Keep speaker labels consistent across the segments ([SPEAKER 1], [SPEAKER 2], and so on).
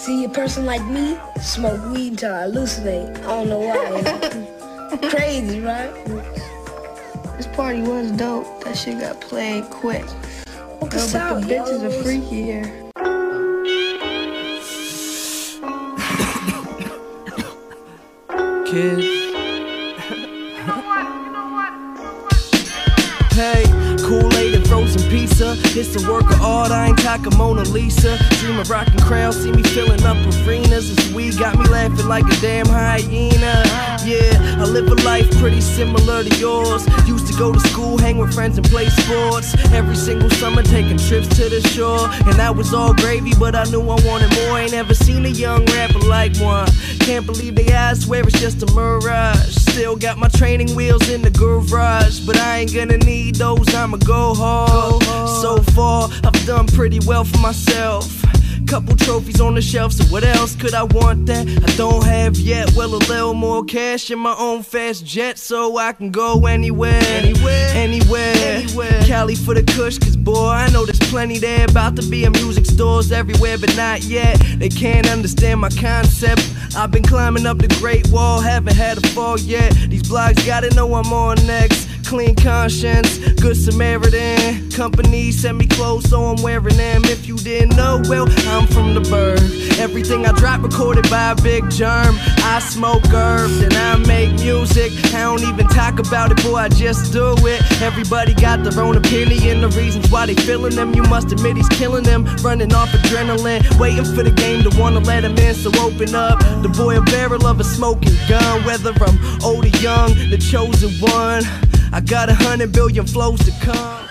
[SPEAKER 1] See, a person like me smoke weed until I hallucinate. I don't know why. Crazy, right?
[SPEAKER 2] This party was dope. That shit got played quick.
[SPEAKER 1] Well,
[SPEAKER 2] Yo, but
[SPEAKER 1] out,
[SPEAKER 2] the bitches
[SPEAKER 1] yo.
[SPEAKER 2] are freaky here.
[SPEAKER 3] Kid. Hey, Kool-Aid and frozen pizza. It's a work of art, I ain't talking Mona Lisa. Dream of rocking crowds, see me filling up arenas. This weed got me laughing like a damn hyena. Yeah, I live a life pretty similar to yours. Used to go to school, hang with friends, and play sports. Every single summer, taking trips to the shore. And that was all gravy, but I knew I wanted more. Ain't ever seen a young rapper like one. Can't believe they eyes swear it's just a mirage. Still got my training wheels in the garage, but I ain't gonna need those. I'ma go hard. So far, I've done pretty well for myself. Couple trophies on the shelf, so what else could I want that I don't have yet? Well, a little more cash in my own fast jet, so I can go anywhere, anywhere, anywhere. anywhere. Cali for the kush, cause boy, I know there's plenty there. About to be in music stores everywhere, but not yet. They can't understand my concept. I've been climbing up the Great Wall, haven't had a fall yet. These blogs gotta know I'm on next. Clean conscience, good Samaritan. Company sent me clothes, so I'm wearing them. If you didn't know, well, I'm from the Burgh. Everything I drop recorded by a Big Jerm. I smoke herb, and I make music. I don't even talk about it, boy, I just do it. Everybody got their own opinion, the reasons why they feeling them. You must admit he's killing them, running off adrenaline, waiting for the game to wanna let him in. So open up, the boy a barrel of a smoking gun. Whether I'm old or young, the chosen one. I got a hundred billion flows to come.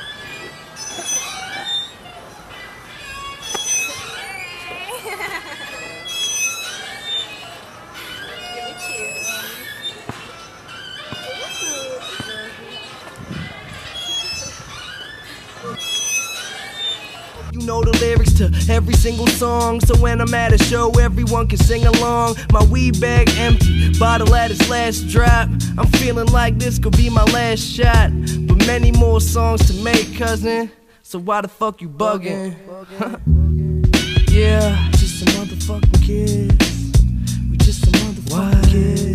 [SPEAKER 3] You know the lyrics to every single song, so when I'm at a show, everyone can sing along. My weed bag empty, bottle at its last drop. I'm feeling like this could be my last shot, but many more songs to make, cousin. So why the fuck you bugging? yeah, just some motherfucking kids. We just some motherfucking kids.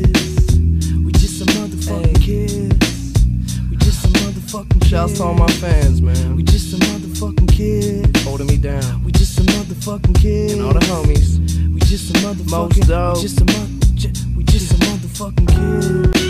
[SPEAKER 3] Motherfucking. Shouts to all my fans, man. We just some motherfucking kids. Holding me down. We just some motherfucking kids. And all the homies. We just some motherfucking. Most dope. We just mo- we just some motherfucking kids.